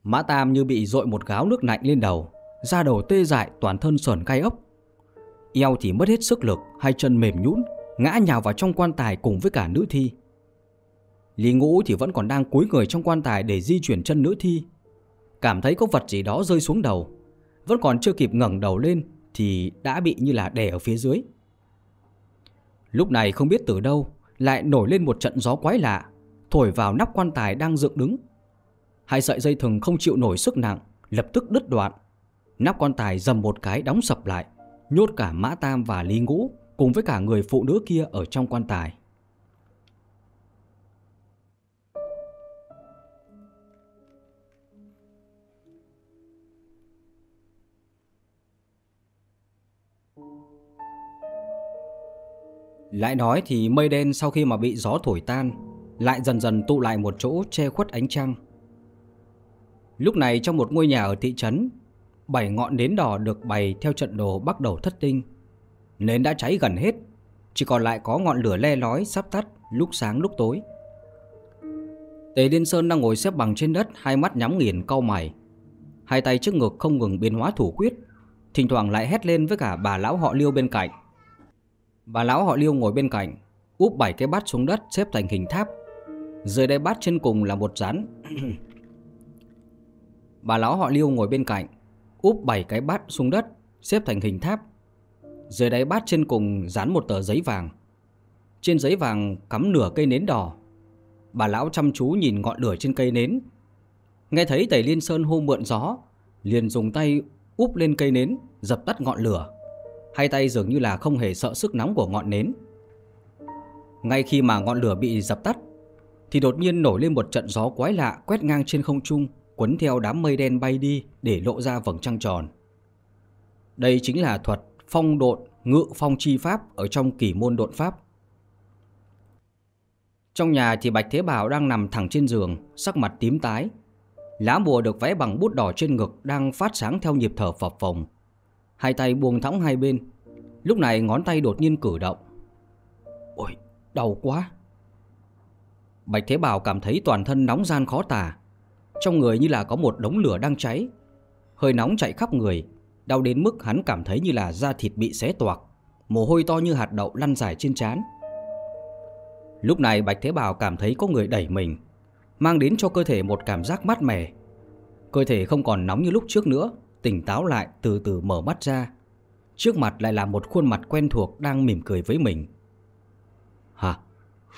Mã Tam như bị dội một gáo nước lạnh lên đầu Da đầu tê dại toàn thân sờn gai ốc Eo thì mất hết sức lực Hai chân mềm nhũn Ngã nhào vào trong quan tài cùng với cả nữ thi Lý Ngũ thì vẫn còn đang cúi người trong quan tài để di chuyển chân nữ thi. Cảm thấy có vật gì đó rơi xuống đầu. Vẫn còn chưa kịp ngẩng đầu lên thì đã bị như là đè ở phía dưới. Lúc này không biết từ đâu lại nổi lên một trận gió quái lạ, thổi vào nắp quan tài đang dựng đứng. Hai sợi dây thừng không chịu nổi sức nặng, lập tức đứt đoạn. Nắp quan tài dầm một cái đóng sập lại, nhốt cả Mã Tam và Lý Ngũ cùng với cả người phụ nữ kia ở trong quan tài. Lại nói thì mây đen sau khi mà bị gió thổi tan, Lại dần dần tụ lại một chỗ che khuất ánh trăng. Lúc này trong một ngôi nhà ở thị trấn, Bảy ngọn nến đỏ được bày theo trận đồ bắt đầu thất tinh. Nến đã cháy gần hết, Chỉ còn lại có ngọn lửa le lói sắp tắt lúc sáng lúc tối. Tề Liên Sơn đang ngồi xếp bằng trên đất, Hai mắt nhắm nghiền, cau mày. Hai tay trước ngực không ngừng biến hóa thủ quyết, Thỉnh thoảng lại hét lên với cả bà lão họ liêu bên cạnh. Bà lão họ liêu ngồi bên cạnh, Úp bảy cái bát xuống đất xếp thành hình tháp. Dưới đây bát trên cùng là một rắn Bà lão họ liêu ngồi bên cạnh, Úp bảy cái bát xuống đất Xếp thành hình tháp. Dưới đáy bát trên cùng dán một tờ giấy vàng. Trên giấy vàng cắm nửa cây nến đỏ. Bà lão chăm chú nhìn ngọn lửa trên cây nến. Nghe thấy Tẩy Liên Sơn hô mượn gió, Liền dùng tay úp lên cây nến, Dập tắt ngọn lửa. Hai tay dường như là không hề sợ sức nóng của ngọn nến. Ngay khi mà ngọn lửa bị dập tắt, Thì đột nhiên nổi lên một trận gió quái lạ Quét ngang trên không trung Quấn theo đám mây đen bay đi Để lộ ra vầng trăng tròn. Đây chính là thuật phong độn, ngự phong chi pháp Ở trong kỷ môn độn pháp. Trong nhà thì Bạch Thế Bảo đang nằm thẳng trên giường, Sắc mặt tím tái. Lá bùa được vẽ bằng bút đỏ trên ngực Đang phát sáng theo nhịp thở phập phồng. Hai tay buông thõng hai bên. Lúc này ngón tay đột nhiên cử động. Ôi, đau quá. Bạch Thế Bảo cảm thấy toàn thân nóng gian khó tả. Trong người như là có một đống lửa đang cháy. Hơi nóng chạy khắp người, Đau đến mức hắn cảm thấy như là da thịt bị xé toạc. Mồ hôi to như hạt đậu lăn dài trên trán. Lúc này Bạch Thế Bảo cảm thấy có người đẩy mình, Mang đến cho cơ thể một cảm giác mát mẻ. Cơ thể không còn nóng như lúc trước nữa tỉnh táo lại từ từ mở mắt ra. Trước mặt lại là một khuôn mặt quen thuộc đang mỉm cười với mình. Hả?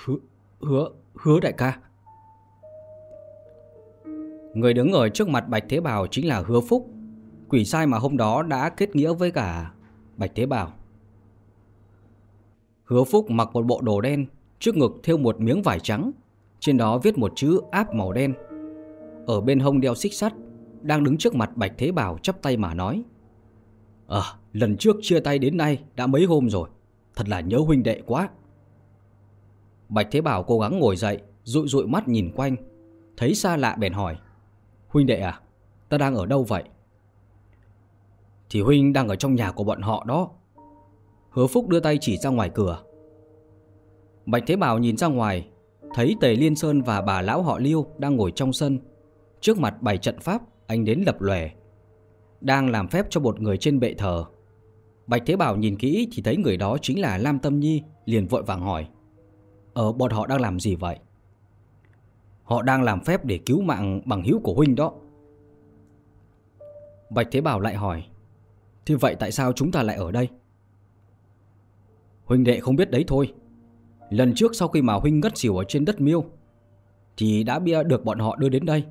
Hứa, hứa, hứa đại ca. Người đứng ở trước mặt Bạch Thế Bảo chính là Hứa Phúc. Quỷ sai mà hôm đó đã kết nghĩa với cả Bạch Thế Bảo. Hứa Phúc mặc một bộ đồ đen, trước ngực thêu một miếng vải trắng, trên đó viết một chữ áp màu đen. Ở bên hông đeo xích sắt, đang đứng trước mặt Bạch Thế Bảo chắp tay mà nói. Ờ, Lần trước chia tay đến nay đã mấy hôm rồi Thật là nhớ huynh đệ quá. Bạch Thế Bảo cố gắng ngồi dậy Rụi rụi mắt nhìn quanh Thấy xa lạ bèn hỏi Huynh đệ à Ta đang ở đâu vậy? Thì Huynh đang ở trong nhà của bọn họ đó. Hứa Phúc đưa tay chỉ ra ngoài cửa. Bạch Thế Bảo nhìn ra ngoài Thấy Tề Liên Sơn và bà lão họ Liêu đang ngồi trong sân. Trước mặt bày trận pháp anh đến lập lòe, Đang làm phép cho một người trên bệ thờ. Bạch Thế Bảo nhìn kỹ thì thấy người đó chính là Lam Tâm Nhi, Liền vội vàng hỏi Ờ bọn họ đang làm gì vậy? Họ đang làm phép để cứu mạng bằng hữu của huynh đó. Bạch Thế Bảo lại hỏi, Thì vậy tại sao chúng ta lại ở đây? Huynh đệ không biết đấy thôi. Lần trước sau khi mà huynh ngất xỉu ở trên đất miêu, Thì đã bia được bọn họ đưa đến đây.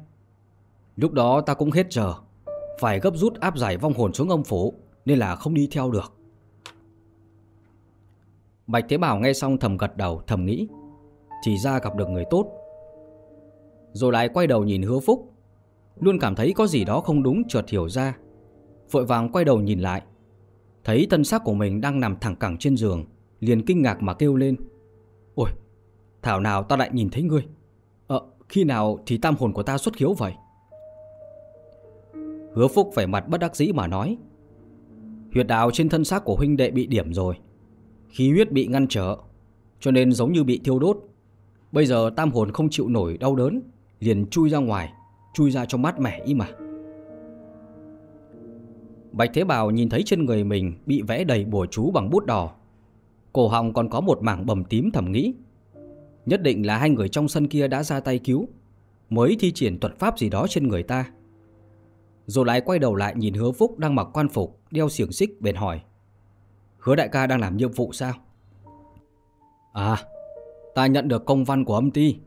Lúc đó ta cũng hết giờ. Phải gấp rút áp giải vong hồn xuống âm phủ, Nên là không đi theo được. Bạch Thế Bảo nghe xong thầm gật đầu, thầm nghĩ, Thì ra gặp được người tốt. Rồi lại quay đầu nhìn hứa phúc, Luôn cảm thấy có gì đó không đúng chợt hiểu ra. Vội vàng quay đầu nhìn lại, Thấy thân xác của mình đang nằm thẳng cẳng trên giường, Liền kinh ngạc mà kêu lên, Ôi, Thảo nào ta lại nhìn thấy ngươi? Ờ khi nào thì tam hồn của ta xuất khiếu vậy? Hứa Phúc phải mặt bất đắc dĩ mà nói, Huyệt đạo trên thân xác của huynh đệ bị điểm rồi. Khí huyết bị ngăn trở, Cho nên giống như bị thiêu đốt. Bây giờ tam hồn không chịu nổi đau đớn, Liền chui ra ngoài, Chui ra cho mát mẻ ý mà. Bạch Thế bào nhìn thấy trên người mình Bị vẽ đầy bùa chú bằng bút đỏ. Cổ họng còn có một mảng bầm tím thầm nghĩ. Nhất định là hai người trong sân kia đã ra tay cứu, Mới thi triển thuật pháp gì đó trên người ta. Rồi lại quay đầu lại nhìn hứa phúc đang mặc quan phục, Đeo xiềng xích bền hỏi. Hứa đại ca đang làm nhiệm vụ sao? À Ta nhận được công văn của âm ti.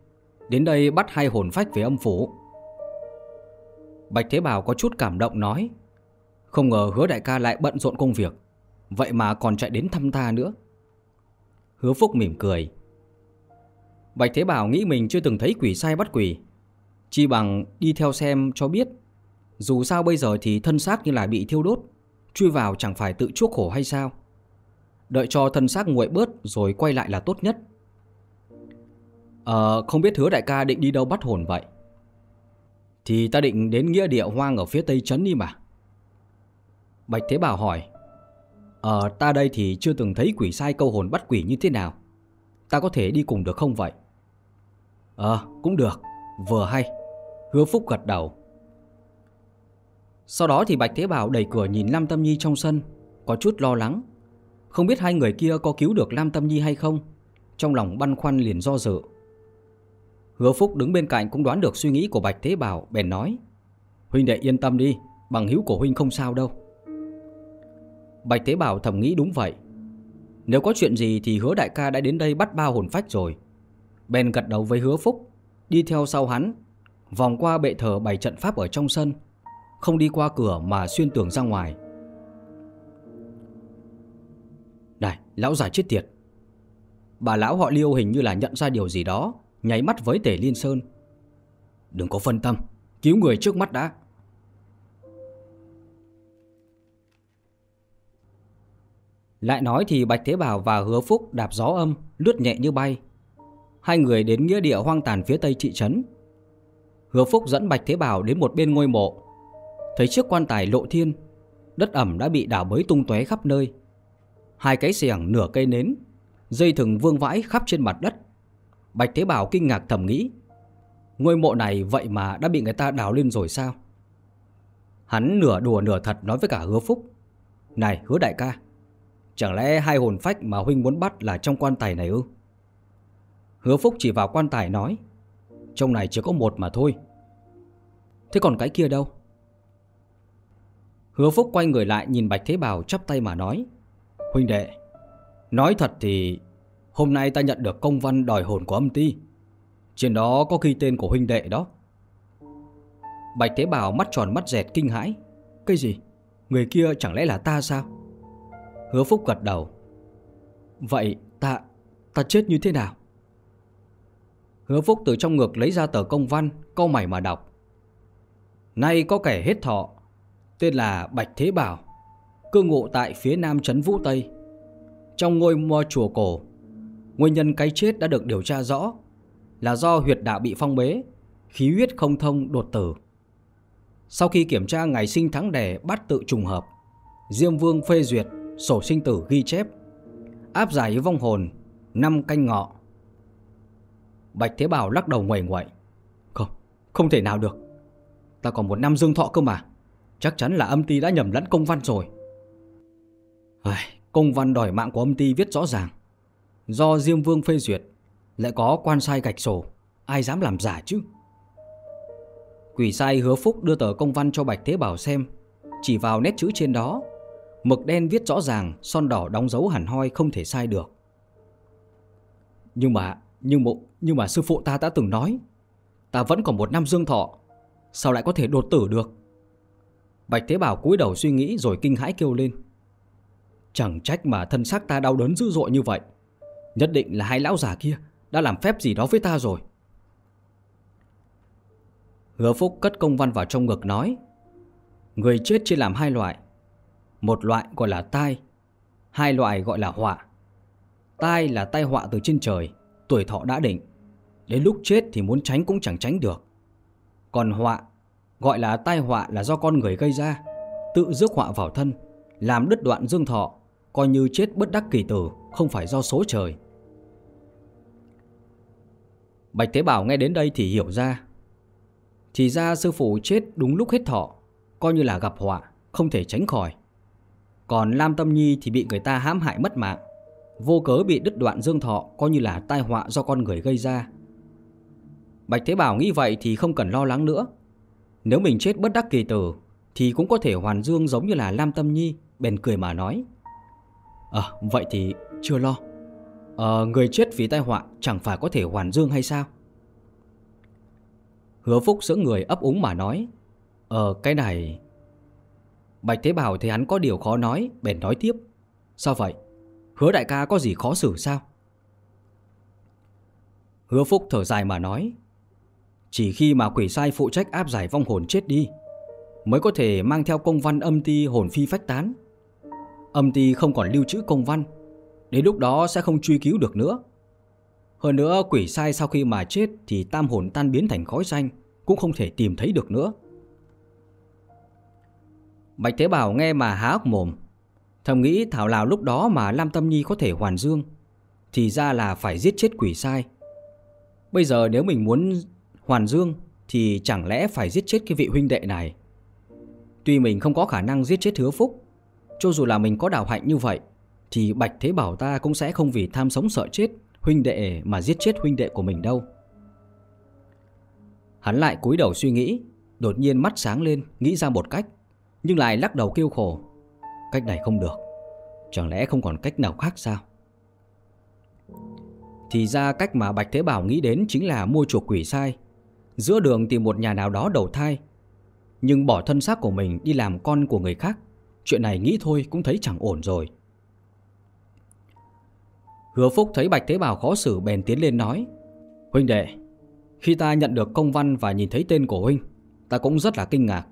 Đến đây bắt hai hồn phách về âm phủ. Bạch Thế Bảo có chút cảm động nói. Không ngờ hứa đại ca lại bận rộn công việc, Vậy mà còn chạy đến thăm ta nữa. Hứa Phúc mỉm cười. Bạch Thế Bảo nghĩ mình chưa từng thấy quỷ sai bắt quỷ, Chi bằng đi theo xem cho biết dù sao bây giờ thì thân xác như là bị thiêu đốt, Chui vào chẳng phải tự chuốc khổ hay sao? Đợi cho thân xác nguội bớt rồi quay lại là tốt nhất. Ờ không biết hứa đại ca định đi đâu bắt hồn vậy? Thì ta định đến nghĩa địa hoang ở phía tây trấn đi mà. Bạch Thế Bảo hỏi. Ờ ta đây thì chưa từng thấy quỷ sai câu hồn bắt quỷ như thế nào. Ta có thể đi cùng được không vậy? Ờ cũng được. Vừa hay. Hứa Phúc gật đầu. Sau đó thì Bạch Thế Bảo đẩy cửa nhìn Lam Tâm Nhi trong sân, Có chút lo lắng. Không biết hai người kia có cứu được Lam Tâm Nhi hay không, Trong lòng băn khoăn liền do dự. Hứa Phúc đứng bên cạnh cũng đoán được suy nghĩ của Bạch Thế Bảo, Bèn nói, Huynh đệ yên tâm đi, Bằng hữu của Huynh không sao đâu. Bạch Thế Bảo thầm nghĩ đúng vậy. Nếu có chuyện gì thì hứa đại ca đã đến đây bắt bao hồn phách rồi. Bèn gật đầu với hứa Phúc, Đi theo sau hắn, Vòng qua bệ thờ bày trận pháp ở trong sân. Không đi qua cửa mà xuyên tường ra ngoài Này lão già chết tiệt Bà lão họ liêu hình như là nhận ra điều gì đó Nháy mắt với tể liên sơn Đừng có phân tâm Cứu người trước mắt đã Lại nói thì Bạch Thế Bảo và Hứa Phúc đạp gió âm, lướt nhẹ như bay. Hai người đến nghĩa địa hoang tàn phía tây thị trấn. Hứa Phúc dẫn Bạch Thế Bảo đến một bên ngôi mộ. Thấy chiếc quan tài lộ thiên, đất ẩm đã bị đảo bới tung tóe khắp nơi. Hai cái xẻng nửa cây nến, dây thừng vương vãi khắp trên mặt đất. Bạch Thế Bảo kinh ngạc thầm nghĩ, ngôi mộ này vậy mà đã bị người ta đào lên rồi sao? Hắn nửa đùa nửa thật nói với cả Hứa Phúc. Này Hứa đại ca, Chẳng lẽ hai hồn phách mà huynh muốn bắt là trong quan tài này ư? Hứa Phúc chỉ vào quan tài nói Trong này chỉ có một mà thôi Thế còn cái kia đâu? Hứa Phúc quay người lại nhìn Bạch Thế Bảo chắp tay mà nói Huynh đệ Nói thật thì Hôm nay ta nhận được công văn đòi hồn của âm ti Trên đó có ghi tên của huynh đệ đó Bạch Thế Bảo mắt tròn mắt dẹt kinh hãi Cái gì? Người kia chẳng lẽ là ta sao? Hứa Phúc gật đầu Vậy ta, ta chết như thế nào? Hứa Phúc từ trong ngực lấy ra tờ công văn Câu mày mà đọc Nay có kẻ hết thọ Tên là Bạch Thế Bảo cư ngụ tại phía nam trấn Vũ Tây. Trong ngôi mo chùa cổ, nguyên nhân cái chết đã được điều tra rõ là do huyệt đạo bị phong bế, khí huyết không thông đột tử. Sau khi kiểm tra ngày sinh tháng đẻ bắt tự trùng hợp, Diêm Vương phê duyệt sổ sinh tử ghi chép, áp giải vong hồn năm canh ngọ. Bạch Thế Bảo lắc đầu nguầy ngoại. Không, không thể nào được. Ta còn một năm dương thọ cơ mà. Chắc chắn là âm ty đã nhầm lẫn công văn rồi. Ai, công văn đòi mạng của âm ty viết rõ ràng. Do Diêm Vương phê duyệt, lại có quan sai gạch sổ. Ai dám làm giả chứ? Quỷ sai hứa phúc đưa tờ công văn cho Bạch Thế Bảo xem. Chỉ vào nét chữ trên đó Mực đen viết rõ ràng, son đỏ đóng dấu hẳn hoi không thể sai được. Nhưng mà, nhưng mà, nhưng mà sư phụ ta đã từng nói, ta vẫn còn một năm dương thọ, sao lại có thể đột tử được? Bạch Thế Bảo cúi đầu suy nghĩ rồi kinh hãi kêu lên. Chẳng trách mà thân xác ta đau đớn dữ dội như vậy. Nhất định là hai lão già kia đã làm phép gì đó với ta rồi. Hứa Phúc cất công văn vào trong ngực nói Người chết chia làm hai loại một loại gọi là tai, hai loại gọi là họa. Tai là tai họa từ trên trời, tuổi thọ đã định. Đến lúc chết thì muốn tránh cũng chẳng tránh được. Còn họa, gọi là tai họa là do con người gây ra, tự rước họa vào thân, làm đứt đoạn dương thọ, coi như chết bất đắc kỳ tử, không phải do số trời. Bạch Thế Bảo nghe đến đây thì hiểu ra. Thì ra sư phụ chết đúng lúc hết thọ, coi như là gặp họa, không thể tránh khỏi. Còn Lam Tâm Nhi thì bị người ta hãm hại mất mạng Vô cớ bị đứt đoạn dương thọ Coi như là tai họa do con người gây ra Bạch Thế Bảo nghĩ vậy thì không cần lo lắng nữa nếu mình chết bất đắc kỳ tử, Thì cũng có thể hoàn dương giống như là Lam Tâm Nhi, Bèn cười mà nói. Ờ vậy thì chưa lo. Ờ người chết vì tai họa Chẳng phải có thể hoàn dương hay sao? Hứa Phúc sững người ấp úng mà nói. Ờ cái này Bạch Thế Bảo thì hắn có điều khó nói, Bèn nói tiếp. Sao vậy? Hứa đại ca có gì khó xử sao? Hứa Phúc thở dài mà nói. Chỉ khi mà quỷ sai phụ trách áp giải vong hồn chết đi, Mới có thể mang theo công văn âm ti hồn phi phách tán. Âm ti không còn lưu trữ công văn, Đến lúc đó sẽ không truy cứu được nữa. Hơn nữa, quỷ sai sau khi mà chết Thì tam hồn tan biến thành khói xanh, Cũng không thể tìm thấy được nữa. Bạch Thế Bảo nghe mà há ốc mồm, Thầm nghĩ thảo nào lúc đó mà Lam Tâm Nhi có thể hoàn dương, Thì ra là phải giết chết quỷ sai. Bây giờ nếu mình muốn hoàn dương Thì chẳng lẽ phải giết chết cái vị huynh đệ này? Tuy mình không có khả năng giết chết hứa phúc, Cho dù là mình có đào hạnh như vậy, Thì Bạch Thế Bảo ta cũng sẽ không vì tham sống sợ chết Huynh đệ mà giết chết huynh đệ của mình đâu. Hắn lại cúi đầu suy nghĩ, Đột nhiên mắt sáng lên, Nghĩ ra một cách, nhưng lại lắc đầu kêu khổ. Cách này không được, Chẳng lẽ không còn cách nào khác sao? Thì ra cách mà Bạch Thế Bảo nghĩ đến Chính là mua chuộc quỷ sai. Giữa đường tìm một nhà nào đó đầu thai. Nhưng bỏ thân xác của mình đi làm con của người khác, Chuyện này nghĩ thôi cũng thấy chẳng ổn rồi. Hứa Phúc thấy Bạch Thế Bảo khó xử bèn tiến lên nói, Huynh đệ, Khi ta nhận được công văn và nhìn thấy tên của Huynh, Ta cũng rất là kinh ngạc.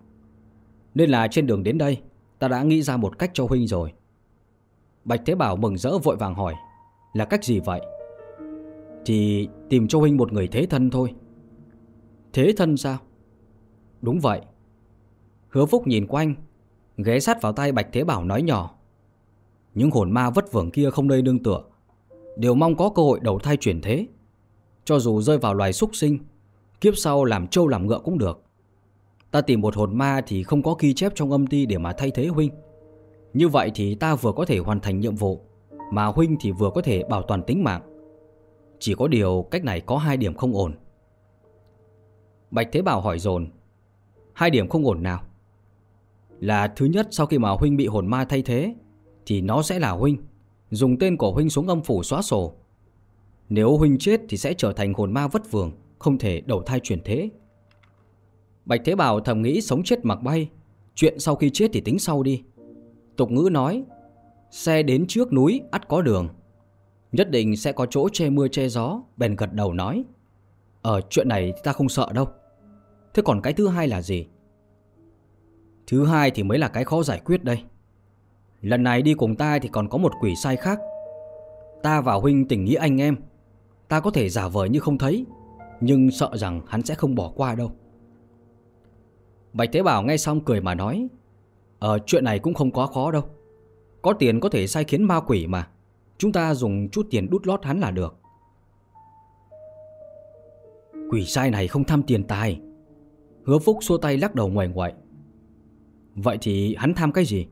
Nên là trên đường đến đây, Ta đã nghĩ ra một cách cho Huynh rồi. Bạch Thế Bảo mừng rỡ vội vàng hỏi, Là cách gì vậy? Thì tìm cho Huynh một người thế thân thôi. Thế thân sao? Đúng vậy. Hứa Phúc nhìn quanh, Ghé sát vào tay Bạch Thế Bảo nói nhỏ. Những hồn ma vất vưởng kia không nơi nương tựa, Đều mong có cơ hội đầu thai chuyển thế. Cho dù rơi vào loài súc sinh, Kiếp sau làm trâu làm ngựa cũng được. Ta tìm một hồn ma thì không có ghi chép trong âm ti để mà thay thế huynh. Như vậy thì ta vừa có thể hoàn thành nhiệm vụ, Mà huynh thì vừa có thể bảo toàn tính mạng. Chỉ có điều cách này có hai điểm không ổn. Bạch Thế Bảo hỏi dồn. Hai điểm không ổn nào. Là thứ nhất, sau khi mà huynh bị hồn ma thay thế, Thì nó sẽ là huynh. Dùng tên của huynh xuống âm phủ xóa sổ. Nếu huynh chết thì sẽ trở thành hồn ma vất vường Không thể đầu thai chuyển thế. Bạch Thế Bảo thầm nghĩ sống chết mặc bay. Chuyện sau khi chết thì tính sau đi. Tục ngữ nói, Xe đến trước núi, ắt có đường. Nhất định sẽ có chỗ che mưa che gió, Bèn gật đầu nói Ở chuyện này ta không sợ đâu. Thế còn cái thứ hai là gì? Thứ hai thì mới là cái khó giải quyết đây. Lần này đi cùng ta thì còn có một quỷ sai khác. Ta và Huynh tình nghĩa anh em. Ta có thể giả vờ như không thấy, Nhưng sợ rằng hắn sẽ không bỏ qua đâu. Bạch Thế Bảo nghe xong cười mà nói Ờ chuyện này cũng không quá khó đâu. Có tiền có thể sai khiến ma quỷ mà. Chúng ta dùng chút tiền đút lót hắn là được. Quỷ sai này không tham tiền tài. Hứa Phúc xua tay lắc đầu ngoài ngoại. Vậy thì hắn tham cái gì?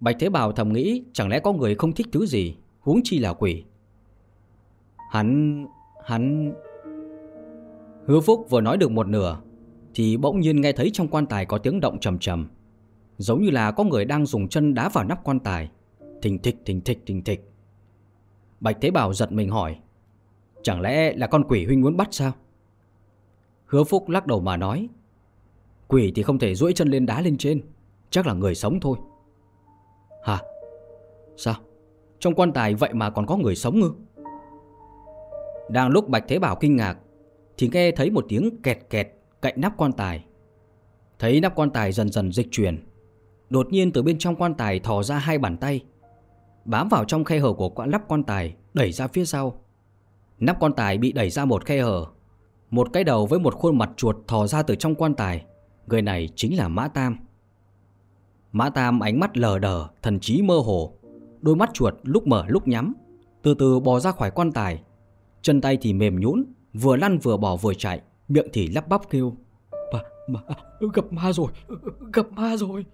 Bạch Thế Bảo thầm nghĩ chẳng lẽ có người không thích thứ gì, Huống chi là quỷ. Hắn... hắn... Hứa Phúc vừa nói được một nửa, Thì bỗng nhiên nghe thấy trong quan tài có tiếng động trầm trầm, Giống như là có người đang dùng chân đá vào nắp quan tài. Thình thịch thình thịch thình thịch. Bạch Thế Bảo giật mình hỏi, Chẳng lẽ là con quỷ huynh muốn bắt sao? Hứa Phúc lắc đầu mà nói, Quỷ thì không thể duỗi chân lên đá lên trên, Chắc là người sống thôi. Hả? Sao? Trong quan tài vậy mà còn có người sống ư? Đang lúc Bạch Thế Bảo kinh ngạc, Thì nghe thấy một tiếng kẹt kẹt Cạnh nắp quan tài. Thấy nắp quan tài dần dần dịch chuyển, Đột nhiên từ bên trong quan tài thò ra hai bàn tay, Bám vào trong khe hở của quan nắp quan tài Đẩy ra phía sau. Nắp quan tài bị đẩy ra một khe hở một cái đầu với một khuôn mặt chuột thò ra từ trong quan tài. Người này chính là Mã Tam. Mã Tam ánh mắt lờ đờ Thần trí mơ hồ. Đôi mắt chuột lúc mở lúc nhắm Từ từ bò ra khỏi quan tài. Chân tay thì mềm nhũn Vừa lăn vừa bỏ vừa chạy Miệng thì lắp bắp kêu Bà, bà, gặp ma rồi, gặp ma rồi.